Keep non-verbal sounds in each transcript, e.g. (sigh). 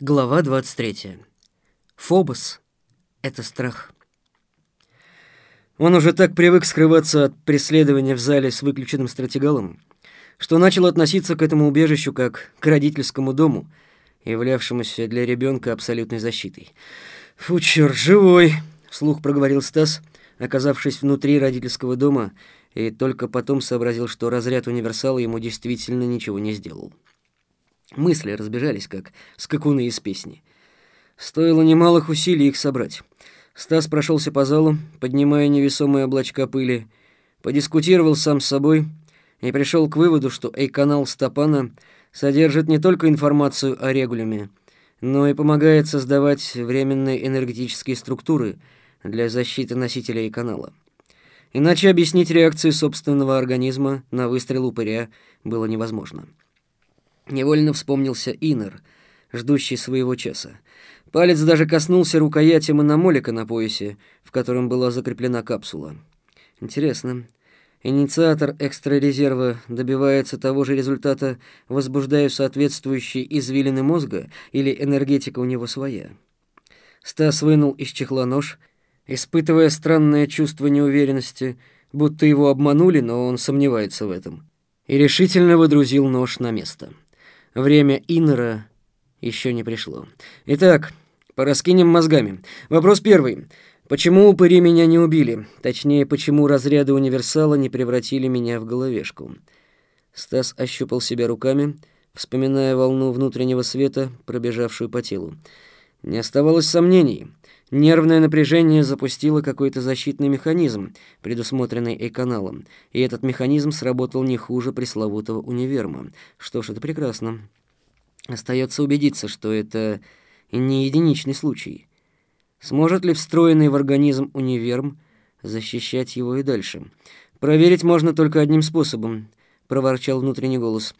Глава 23. Фобос — это страх. Он уже так привык скрываться от преследования в зале с выключенным стратегалом, что начал относиться к этому убежищу как к родительскому дому, являвшемуся для ребенка абсолютной защитой. «Фу, черт, живой!» — вслух проговорил Стас, оказавшись внутри родительского дома, и только потом сообразил, что разряд универсала ему действительно ничего не сделал. Мысли разбежались, как скакуны из песни. Стоило немалых усилий их собрать. Стас прошелся по залу, поднимая невесомые облачка пыли, подискутировал сам с собой и пришел к выводу, что эй-канал Стопана содержит не только информацию о регулюме, но и помогает создавать временные энергетические структуры для защиты носителя канала. Иначе объяснить реакцию собственного организма на выстрел упыря было невозможно. Невольно вспомнился Инер, ждущий своего часа. Палец даже коснулся рукояти мономолика на поясе, в котором была закреплена капсула. Интересно, инициатор экстрарезерва добивается того же результата, возбуждая соответствующие извилины мозга, или энергетика у него своя? Стас вынул из чехла нож, испытывая странное чувство неуверенности, будто его обманули, но он сомневается в этом, и решительно выдрузил нож на место. Время Иннера еще не пришло. Итак, пораскинем мозгами. Вопрос первый. Почему упыри меня не убили? Точнее, почему разряды универсала не превратили меня в головешку? Стас ощупал себя руками, вспоминая волну внутреннего света, пробежавшую по телу. Не оставалось сомнений. Нервное напряжение запустило какой-то защитный механизм, предусмотренный Эй-каналом, и этот механизм сработал не хуже пресловутого универма. Что ж, это прекрасно. Остается убедиться, что это не единичный случай. Сможет ли встроенный в организм универм защищать его и дальше? Проверить можно только одним способом, проворчал внутренний голос.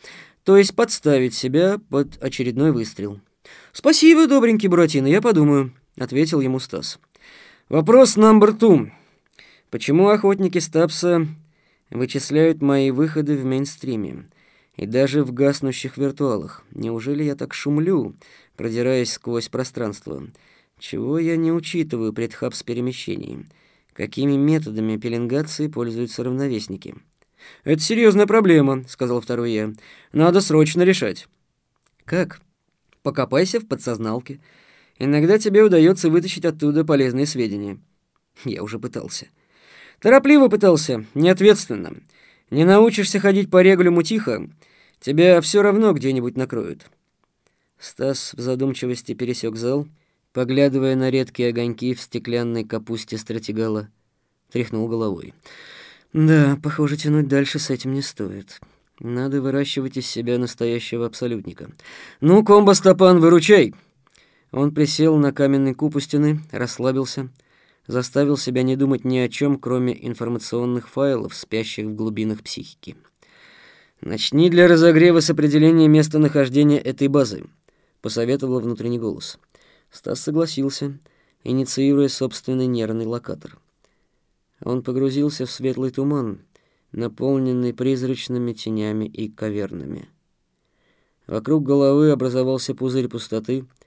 То есть подставить себя под очередной выстрел. Спасибо, добренький Буратино, я подумаю ответил ему Стас. Вопрос номер two. Почему охотники Стапса вычисляют мои выходы в мейнстриме и даже в гаснущих виртуалах? Неужели я так шумлю, продираясь сквозь пространство? Чего я не учитываю при тхапс-перемещении? Какими методами пеленгации пользуются равновесники? «Это серьезная проблема», — сказал второй я. «Надо срочно решать». «Как?» «Покопайся в подсозналке. Иногда тебе удается вытащить оттуда полезные сведения. Я уже пытался. Торопливо пытался, неответственно. Не научишься ходить по регуляру тихо, тебя все равно где-нибудь накроют. Стас в задумчивости пересек зал, поглядывая на редкие огоньки в стеклянной капусте стратегала, тряхнул головой. Да, похоже, тянуть дальше с этим не стоит. Надо выращивать из себя настоящего абсолютника. Ну, комбо Стопан, выручай! Он присел на каменный куб у стены, расслабился, заставил себя не думать ни о чем, кроме информационных файлов, спящих в глубинах психики. «Начни для разогрева с определения местонахождения этой базы», — посоветовал внутренний голос. Стас согласился, инициируя собственный нервный локатор. Он погрузился в светлый туман, наполненный призрачными тенями и кавернами. Вокруг головы образовался пузырь пустоты —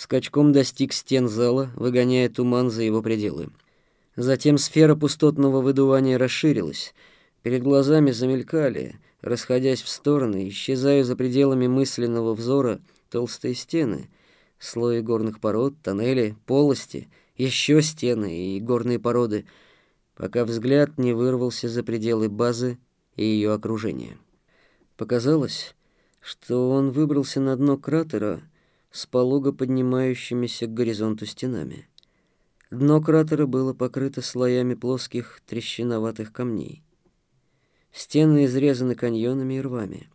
скачком достиг стен зала, выгоняя туман за его пределы. Затем сфера пустотного выдувания расширилась. Перед глазами замелькали, расходясь в стороны, исчезая за пределами мысленного взора толстые стены, слои горных пород, тоннели, полости, еще стены и горные породы, пока взгляд не вырвался за пределы базы и ее окружения. Показалось, что он выбрался на дно кратера, с полого поднимающимися к горизонту стенами. Дно кратера было покрыто слоями плоских трещиноватых камней. Стены изрезаны каньонами и рвами.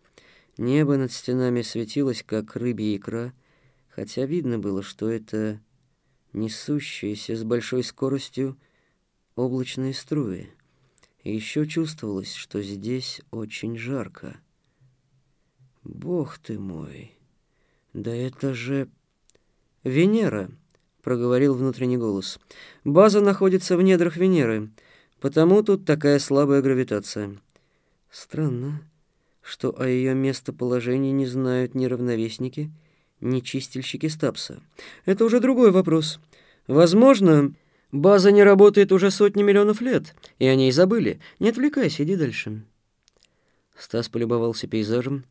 Небо над стенами светилось, как рыбья икра, хотя видно было, что это несущиеся с большой скоростью облачные струи. И еще чувствовалось, что здесь очень жарко. «Бог ты мой!» «Да это же...» «Венера», — проговорил внутренний голос. «База находится в недрах Венеры, потому тут такая слабая гравитация». «Странно, что о ее местоположении не знают ни равновесники, не чистильщики Стапса. Это уже другой вопрос. Возможно, база не работает уже сотни миллионов лет, и о ней забыли. Не отвлекайся, иди дальше. Стас полюбовался пейзажем.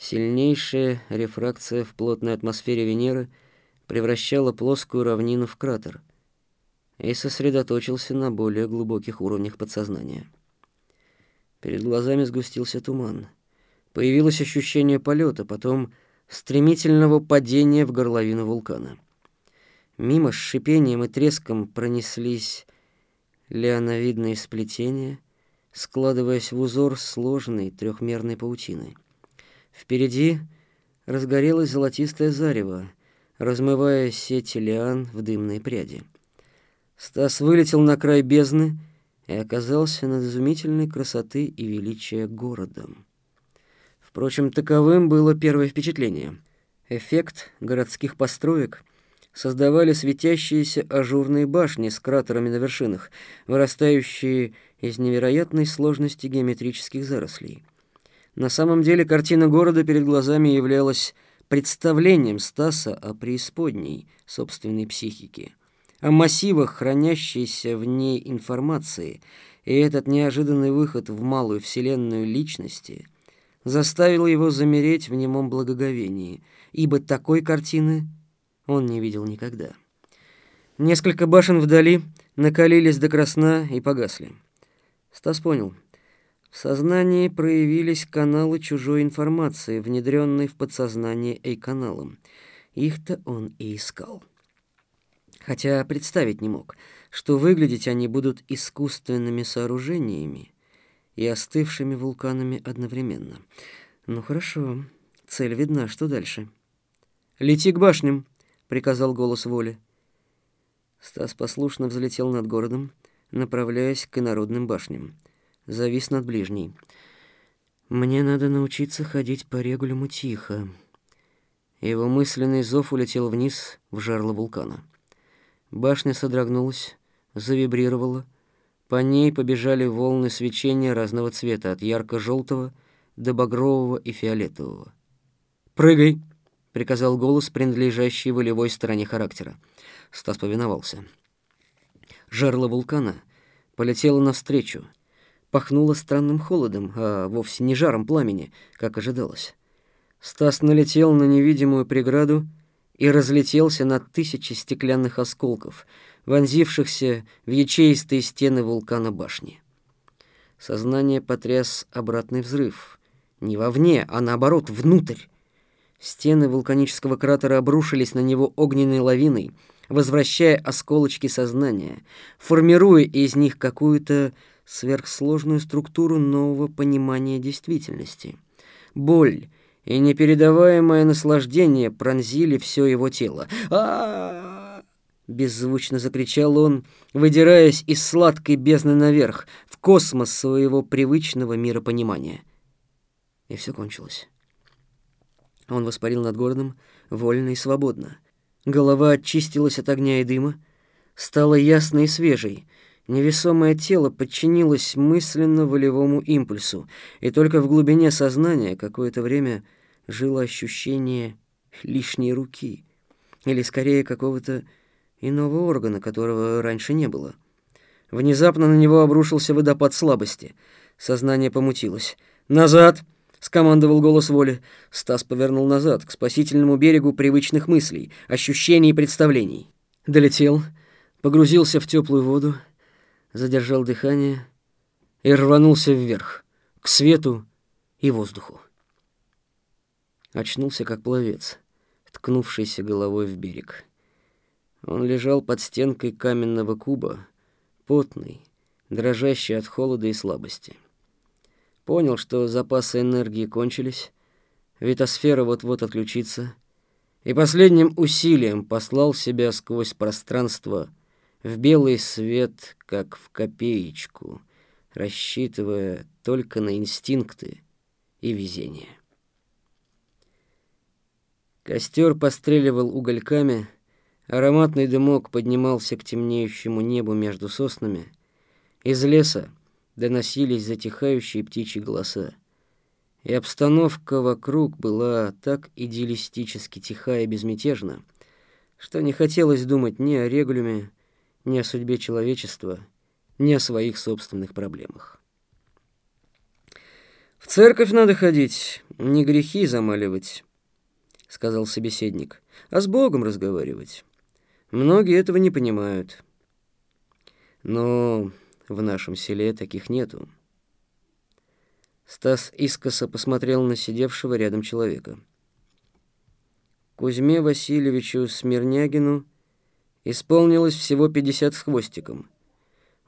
Сильнейшая рефракция в плотной атмосфере Венеры превращала плоскую равнину в кратер и сосредоточился на более глубоких уровнях подсознания. Перед глазами сгустился туман. Появилось ощущение полета, потом стремительного падения в горловину вулкана. Мимо с шипением и треском пронеслись лиановидные сплетения, складываясь в узор сложной трехмерной паутины. Впереди разгорелось золотистое зарево, размывая сети лиан в дымные пряди. Стас вылетел на край бездны и оказался над изумительной красоты и величия городом. Впрочем, таковым было первое впечатление. Эффект городских построек создавали светящиеся ажурные башни с кратерами на вершинах, вырастающие из невероятной сложности геометрических зарослей. На самом деле картина города перед глазами являлась представлением Стаса о преисподней собственной психики, о массивах хранящейся в ней информации, и этот неожиданный выход в малую вселенную личности — заставило его замереть в немом благоговении, ибо такой картины он не видел никогда. Несколько башен вдали накалились до красна и погасли. Стас понял. В сознании проявились каналы чужой информации, внедренные в подсознание Эй-каналом. Их-то он и искал. Хотя представить не мог, что выглядеть они будут искусственными сооружениями, и остывшими вулканами одновременно. Ну хорошо, цель видна, что дальше? «Лети к башням», — приказал голос воли. Стас послушно взлетел над городом, направляясь к инородным башням. Завис над ближней. «Мне надо научиться ходить по регуляру тихо». Его мысленный зов улетел вниз в жарло вулкана. Башня содрогнулась, завибрировала, по ней побежали волны свечения разного цвета, от ярко-желтого до багрового и фиолетового. «Прыгай!» — приказал голос, принадлежащий волевой стороне характера. Стас повиновался. Жерло вулкана полетело навстречу. Пахнуло странным холодом, а вовсе не жаром пламени, как ожидалось. Стас налетел на невидимую преграду и разлетелся на тысячи стеклянных осколков — вонзившихся в ячеистые стены вулкана башни. Сознание потряс обратный взрыв. Не вовне, а наоборот, внутрь. Стены вулканического кратера обрушились на него огненной лавиной, возвращая осколочки сознания, формируя из них какую-то сверхсложную структуру нового понимания действительности. Боль и непередаваемое наслаждение пронзили все его тело. а, Беззвучно закричал он, выдираясь из сладкой бездны наверх, в космос своего привычного миропонимания. И все кончилось. Он воспарил над городом вольно и свободно. Голова очистилась от огня и дыма, стала ясной и свежей. Невесомое тело подчинилось мысленно-волевому импульсу, и только в глубине сознания какое-то время жило ощущение лишней руки, или скорее какого-то иного органа, которого раньше не было. Внезапно на него обрушился водопад слабости. Сознание помутилось. «Назад!» — скомандовал голос воли. Стас повернул назад, к спасительному берегу привычных мыслей, ощущений и представлений. Долетел, погрузился в теплую воду, задержал дыхание и рванулся вверх, к свету и воздуху. Очнулся, как пловец, ткнувшийся головой в берег. Он лежал под стенкой каменного куба, потный, дрожащий от холода и слабости. Понял, что запасы энергии кончились, витосфера вот-вот отключится, и последним усилием послал себя сквозь пространство в белый свет, как в копеечку, рассчитывая только на инстинкты и везение. Костер постреливал угольками, Ароматный дымок поднимался к темнеющему небу между соснами. Из леса доносились затихающие птичьи голоса. И обстановка вокруг была так идеалистически тиха и безмятежна, что не хотелось думать ни о регулюме, ни о судьбе человечества, ни о своих собственных проблемах. «В церковь надо ходить, не грехи замаливать», — сказал собеседник, — «а с Богом разговаривать. Многие этого не понимают. Но в нашем селе таких нету». Стас искоса посмотрел на сидевшего рядом человека. Кузьме Васильевичу Смирнягину исполнилось всего 50 с хвостиком.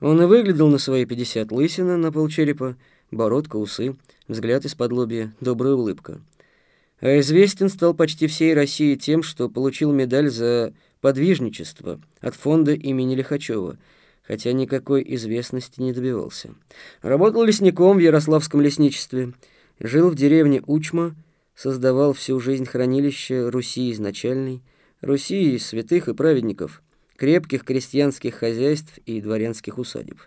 Он и выглядел на свои 50 лысина на полчерепа, бородка, усы, взгляд из-под лобья, добрая улыбка. А известен стал почти всей России тем, что получил медаль за подвижничество от фонда имени Лихачева – хотя никакой известности не добивался. Работал лесником в Ярославском лесничестве, жил в деревне Учма, создавал всю жизнь хранилище Руси изначальной, Руси святых и праведников, крепких крестьянских хозяйств и дворянских усадеб.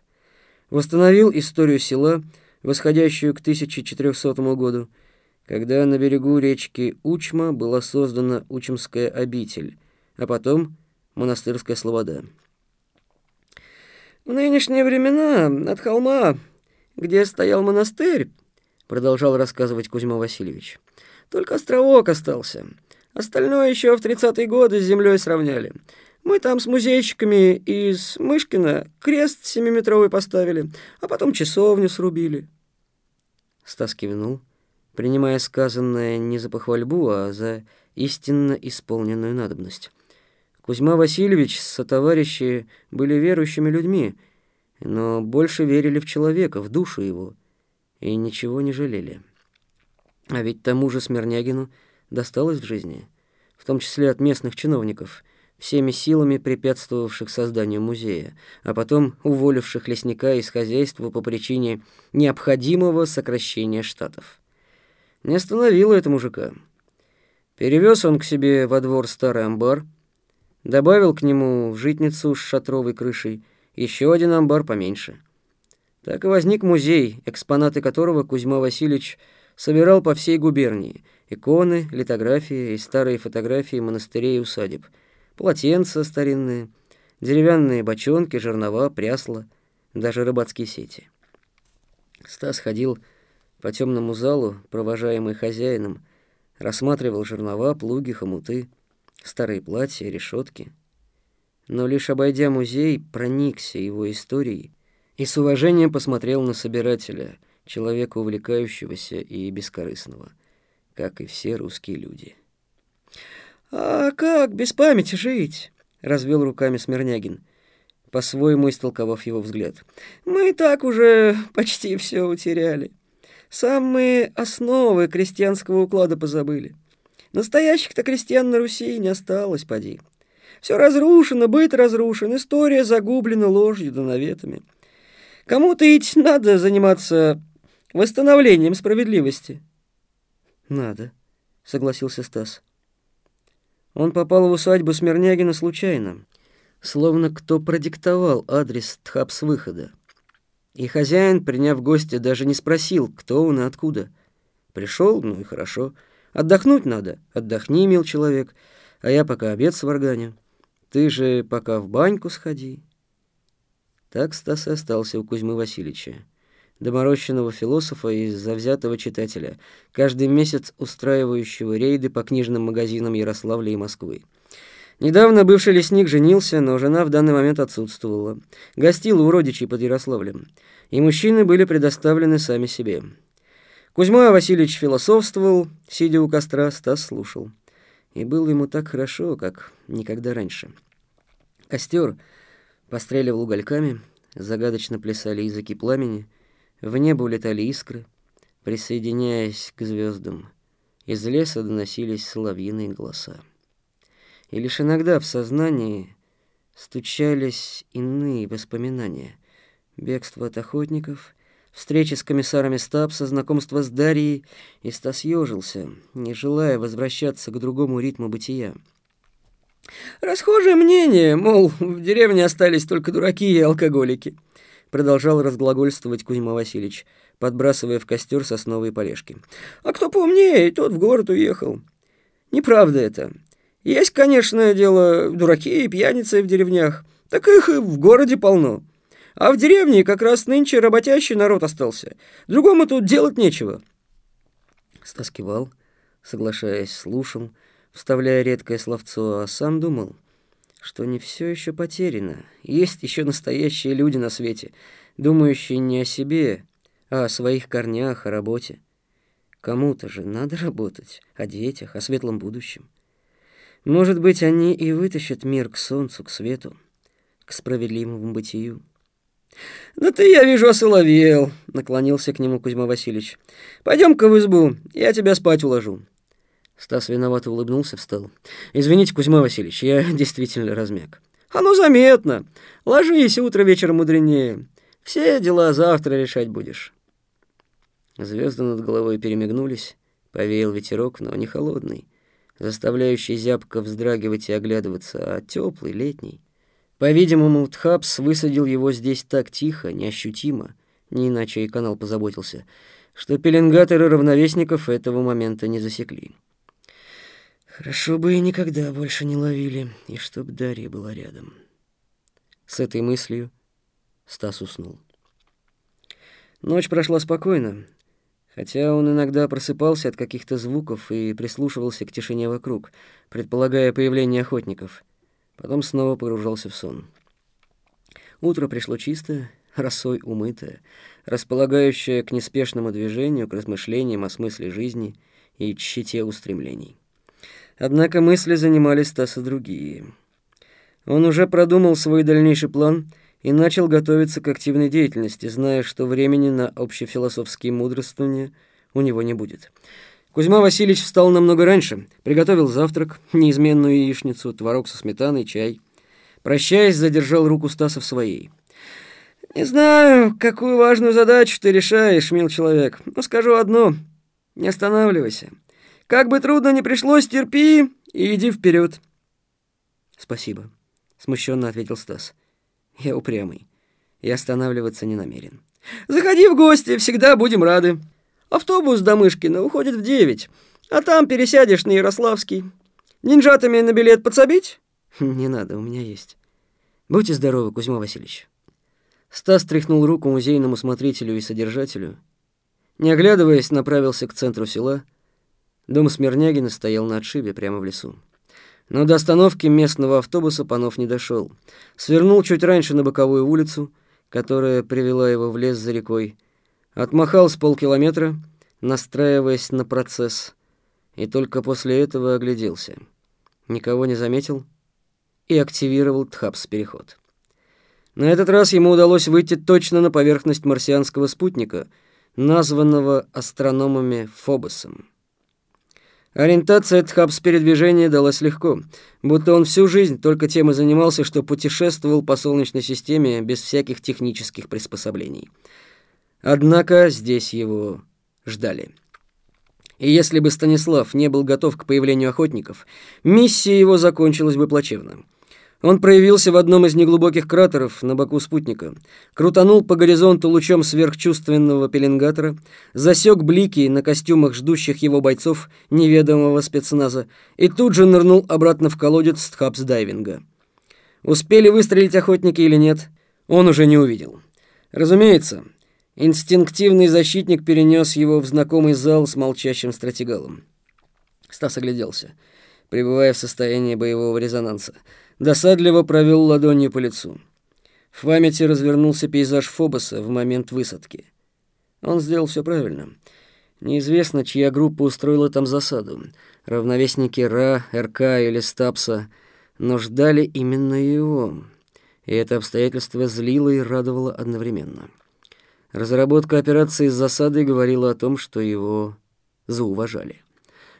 Восстановил историю села, восходящую к 1400 году, когда на берегу речки Учма была создана Учмская обитель, а потом монастырская слобода. В нынешние времена от холма, где стоял монастырь, продолжал рассказывать Кузьма Васильевич, только островок остался. Остальное еще в тридцатые годы с землей сравняли. Мы там с музейщиками из Мышкина крест семиметровый поставили, а потом часовню срубили. Стас кивнул, принимая сказанное не за похвальбу, а за истинно исполненную надобность. Кузьма Васильевич со товарищи были верующими людьми, но больше верили в человека, в душу его, и ничего не жалели. А ведь тому же Смирнягину досталось в жизни, в том числе от местных чиновников, всеми силами препятствовавших созданию музея, а потом уволивших лесника из хозяйства по причине необходимого сокращения штатов. Не остановило это мужика. Перевез он к себе во двор старый амбар, Добавил к нему житницу с шатровой крышей, еще один амбар поменьше. Так и возник музей, экспонаты которого Кузьма Васильевич собирал по всей губернии. Иконы, литографии и старые фотографии монастырей и усадеб. Полотенца старинные, деревянные бочонки, жернова, прясла, даже рыбацкие сети. Стас ходил по темному залу, провожаемый хозяином, рассматривал жернова, плуги, хомуты — старые платья, решетки. Но лишь обойдя музей, проникся его историей и с уважением посмотрел на собирателя, человека увлекающегося и бескорыстного, как и все русские люди. «А как без памяти жить?» — развел руками Смирнягин, по-своему истолковав его взгляд. «Мы и так уже почти все утеряли. Самые основы крестьянского уклада позабыли». Настоящих-то крестьян на Руси не осталось, поди. Все разрушено, быт разрушен, история загублена ложью да наветами. Кому-то ведь надо заниматься восстановлением справедливости. Надо, согласился Стас. Он попал в усадьбу Смирнягина случайно, словно кто продиктовал адрес Тхапс выхода. И хозяин, приняв гостя, даже не спросил, кто он и откуда. Пришел, ну и хорошо. Отдохнуть надо. Отдохни, мил человек, а я пока обед сварганю. Ты же пока в баньку сходи. Так Стас и остался у Кузьмы Васильевича, доморощенного философа и завзятого читателя, каждый месяц устраивающего рейды по книжным магазинам Ярославля и Москвы. Недавно бывший лесник женился, но жена в данный момент отсутствовала. Гостила у родичей под Ярославлем, и мужчины были предоставлены сами себе. Кузьма Васильевич философствовал, сидя у костра, Стас слушал. И было ему так хорошо, как никогда раньше. Костер постреливал угольками, загадочно плясали языки пламени, в небо улетали искры, присоединяясь к звездам. Из леса доносились соловьиные голоса. И лишь иногда в сознании стучались иные воспоминания. Бегство от охотников — встречи с комиссарами Стапса, знакомство с Дарьей, и Стас ежился, не желая возвращаться к другому ритму бытия. Расхожее мнение, мол, в деревне остались только дураки и алкоголики. Продолжал разглагольствовать Кузьма Васильевич, подбрасывая в костер сосновые полежки. «А кто поумнее, тот в город уехал. Неправда это. Есть, конечно, дело, дураки и пьяницы в деревнях. Так их и в городе полно. А в деревне как раз нынче работящий народ остался. Другому тут делать нечего». Стас кивал, соглашаясь, слушал, вставляя редкое словцо, а сам думал, что не все еще потеряно. Есть еще настоящие люди на свете, думающие не о себе, а о своих корнях, о работе. Кому-то же надо работать, о детях, о светлом будущем. Может быть, они и вытащат мир к солнцу, к свету, к справедливому бытию. «Да ты, я вижу, осоловел», — наклонился к нему Кузьма Васильевич. «Пойдем-ка в избу, я тебя спать уложу». Стас виновато улыбнулся, встал. «Извините, Кузьма Васильевич, я (laughs) действительно размяк». «Оно заметно. Ложись, утро вечером мудренее. Все дела завтра решать будешь». Звезды над головой перемигнулись, повеял ветерок, но не холодный, заставляющий зябко вздрагивать и оглядываться, а теплый, летний. По-видимому, Тхапс высадил его здесь так тихо, неощутимо, не иначе и канал позаботился, что пеленгаторы равновесников этого момента не засекли. Хорошо бы и никогда больше не ловили, и чтоб Дарья была рядом. С этой мыслью Стас уснул. Ночь прошла спокойно, хотя он иногда просыпался от каких-то звуков и прислушивался к тишине вокруг, предполагая появление охотников — Потом снова погружался в сон. Утро пришло чистое, росой умытое, располагающее к неспешному движению, к размышлениям о смысле жизни и тщете устремлений. Однако мысли занимали Стаса другие. Он уже продумал свой дальнейший план и начал готовиться к активной деятельности, зная, что времени на общефилософские мудрствования у него не будет. Кузьма Васильевич встал намного раньше, приготовил завтрак, неизменную яичницу, творог со сметаной, чай. Прощаясь, задержал руку Стаса в своей. «Не знаю, какую важную задачу ты решаешь, мил человек, но скажу одно — не останавливайся. Как бы трудно ни пришлось, терпи и иди вперед. «Спасибо», — смущенно ответил Стас. «Я упрямый и останавливаться не намерен». «Заходи в гости, всегда будем рады». Автобус до Мышкина уходит в девять, а там пересядешь на Ярославский. Нинжатами на билет подсобить?» «Не надо, у меня есть. Будьте здоровы, Кузьма Васильевич». Стас тряхнул руку музейному смотрителю и содержателю. Не оглядываясь, направился к центру села. Дом Смирнягина стоял на отшибе прямо в лесу. Но до остановки местного автобуса Панов не дошел. Свернул чуть раньше на боковую улицу, которая привела его в лес за рекой, Отмахал с полкилометра, настраиваясь на процесс, и только после этого огляделся. Никого не заметил и активировал Тхапс-переход. На этот раз ему удалось выйти точно на поверхность марсианского спутника, названного астрономами Фобосом. Ориентация Тхапс передвижения далась легко, будто он всю жизнь только тем и занимался, что путешествовал по Солнечной системе без всяких технических приспособлений — Однако здесь его ждали. И если бы Станислав не был готов к появлению охотников, миссия его закончилась бы плачевно. Он проявился в одном из неглубоких кратеров на боку спутника, крутанул по горизонту лучом сверхчувственного пеленгатора, засек блики на костюмах ждущих его бойцов неведомого спецназа и тут же нырнул обратно в колодец тхапс-дайвинга. Успели выстрелить охотники или нет, он уже не увидел. Разумеется, Инстинктивный защитник перенес его в знакомый зал с молчащим стратегалом. Стас огляделся, пребывая в состоянии боевого резонанса. Досадливо провел ладонью по лицу. В памяти развернулся пейзаж Фобоса в момент высадки. Он сделал все правильно. Неизвестно, чья группа устроила там засаду. Равновесники Ра, РК или Стапса. Но ждали именно его. И это обстоятельство злило и радовало одновременно. Разработка операции с засадой говорила о том, что его зауважали.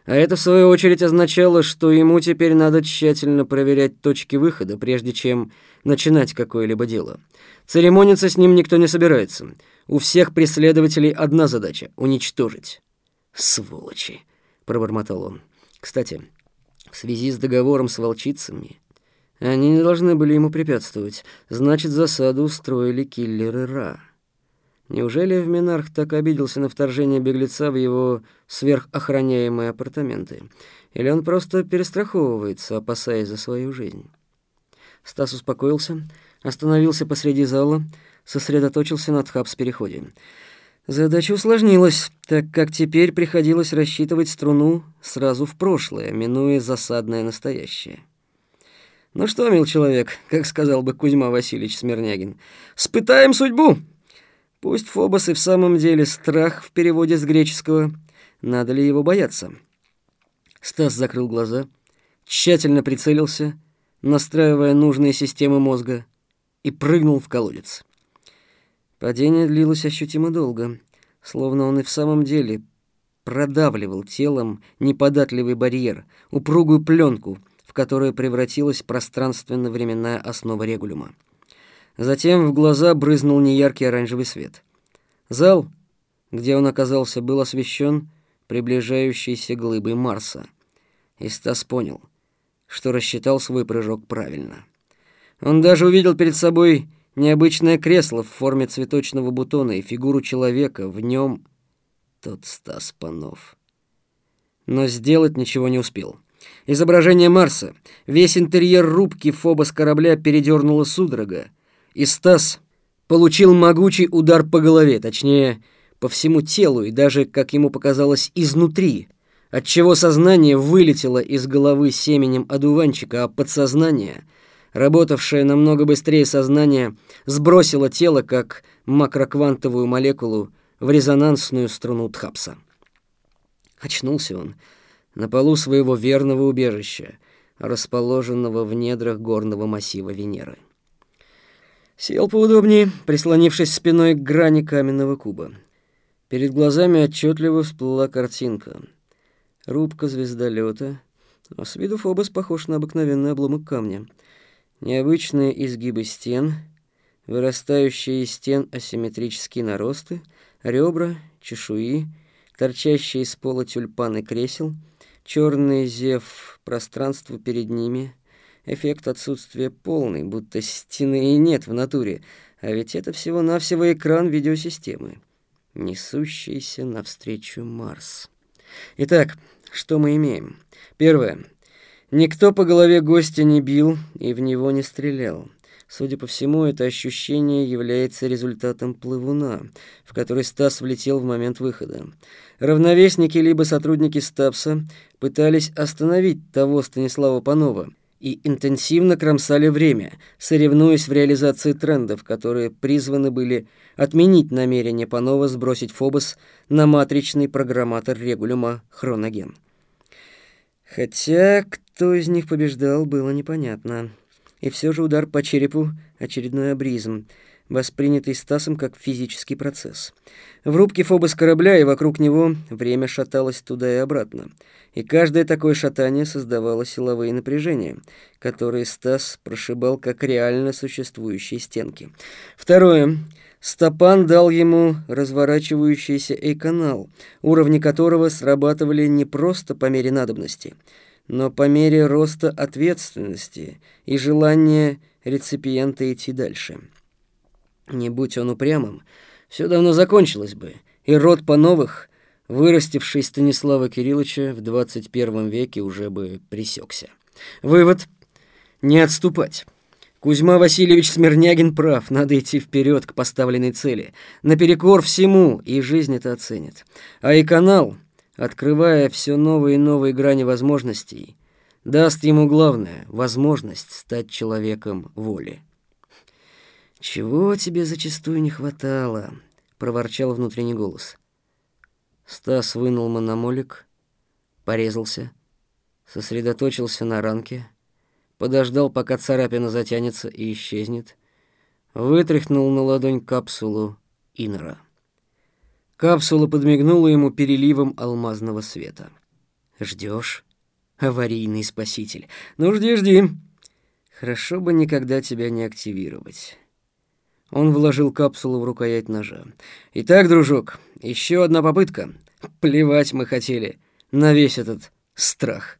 А это, в свою очередь, означало, что ему теперь надо тщательно проверять точки выхода, прежде чем начинать какое-либо дело. Церемониться с ним никто не собирается. У всех преследователей одна задача — уничтожить. «Сволочи!» — пробормотал он. «Кстати, в связи с договором с волчицами Они не должны были ему препятствовать. Значит, засаду устроили киллеры Ра. Неужели в Минарх так обиделся на вторжение беглеца в его сверхохраняемые апартаменты? Или он просто перестраховывается, опасаясь за свою жизнь? Стас успокоился, остановился посреди зала, сосредоточился на тхабс-переходе. Задача усложнилась, так как теперь приходилось рассчитывать струну сразу в прошлое, минуя засадное настоящее. «Ну что, мил человек, как сказал бы Кузьма Васильевич Смирнягин, спытаем судьбу!» Пусть Фобос и в самом деле страх в переводе с греческого. Надо ли его бояться? Стас закрыл глаза, тщательно прицелился, настраивая нужные системы мозга, и прыгнул в колодец. Падение длилось ощутимо долго, словно он и в самом деле продавливал телом неподатливый барьер, упругую пленку, в которую превратилась пространственно-временная основа регулюма. Затем в глаза брызнул неяркий оранжевый свет. Зал, где он оказался, был освещен приближающейся глыбой Марса. И Стас понял, что рассчитал свой прыжок правильно. Он даже увидел перед собой необычное кресло в форме цветочного бутона и фигуру человека в нем тот Стас Панов. Но сделать ничего не успел. Изображение Марса, весь интерьер рубки Фобос корабля передернуло судорога, и Стас получил могучий удар по голове, точнее, по всему телу и даже, как ему показалось, изнутри, отчего сознание вылетело из головы семенем одуванчика, а подсознание, работавшее намного быстрее сознания, сбросило тело, как макроквантовую молекулу, в резонансную струну Тхапса. Очнулся он на полу своего верного убежища, расположенного в недрах горного массива Венеры. Сел поудобнее, прислонившись спиной к грани каменного куба. Перед глазами отчетливо всплыла картинка. Рубка звездолета, а с виду Фобос похож на обыкновенный обломок камня. Необычные изгибы стен, вырастающие из стен асимметрические наросты, ребра, чешуи, торчащие из пола тюльпаны кресел, черный зев пространства перед ними — Эффект отсутствия полный, будто стены и нет в натуре, а ведь это всего-навсего экран видеосистемы, несущийся навстречу Марс. Итак, что мы имеем? Первое. Никто по голове гостя не бил и в него не стрелял. Судя по всему, это ощущение является результатом плывуна, в который Стас влетел в момент выхода. Равновесники либо сотрудники Стапса пытались остановить того Станислава Панова — и интенсивно кромсали время, соревнуясь в реализации трендов, которые призваны были отменить намерение Панова сбросить Фобос на матричный программатор регулюма Хроноген. Хотя кто из них побеждал, было непонятно. И все же удар по черепу — очередной абризм — воспринятый Стасом как физический процесс. В рубке Фобос корабля и вокруг него время шаталось туда и обратно. И каждое такое шатание создавало силовые напряжения, которые Стас прошибал как реально существующие стенки. Второе. Стопан дал ему разворачивающийся эй-канал, уровни которого срабатывали не просто по мере надобности, но по мере роста ответственности и желания реципиента идти дальше. Не будь он упрямым, все давно закончилось бы, и род Пановых, вырастивший Станислава Кирилловича в 21 веке, уже бы пресекся. Вывод — не отступать. Кузьма Васильевич Смирнягин прав, надо идти вперед к поставленной цели, наперекор всему, и жизнь это оценит. А и канал, открывая все новые и новые грани возможностей, даст ему главное — возможность стать человеком воли. «Чего тебе зачастую не хватало?» — проворчал внутренний голос. Стас вынул мономолик, порезался, сосредоточился на ранке, подождал, пока царапина затянется и исчезнет, вытряхнул на ладонь капсулу Инра. Капсула подмигнула ему переливом алмазного света. «Ждешь, аварийный спаситель? Ну, жди, жди. Хорошо бы никогда тебя не активировать». Он вложил капсулу в рукоять ножа. «Итак, дружок, еще одна попытка. Плевать мы хотели на весь этот страх».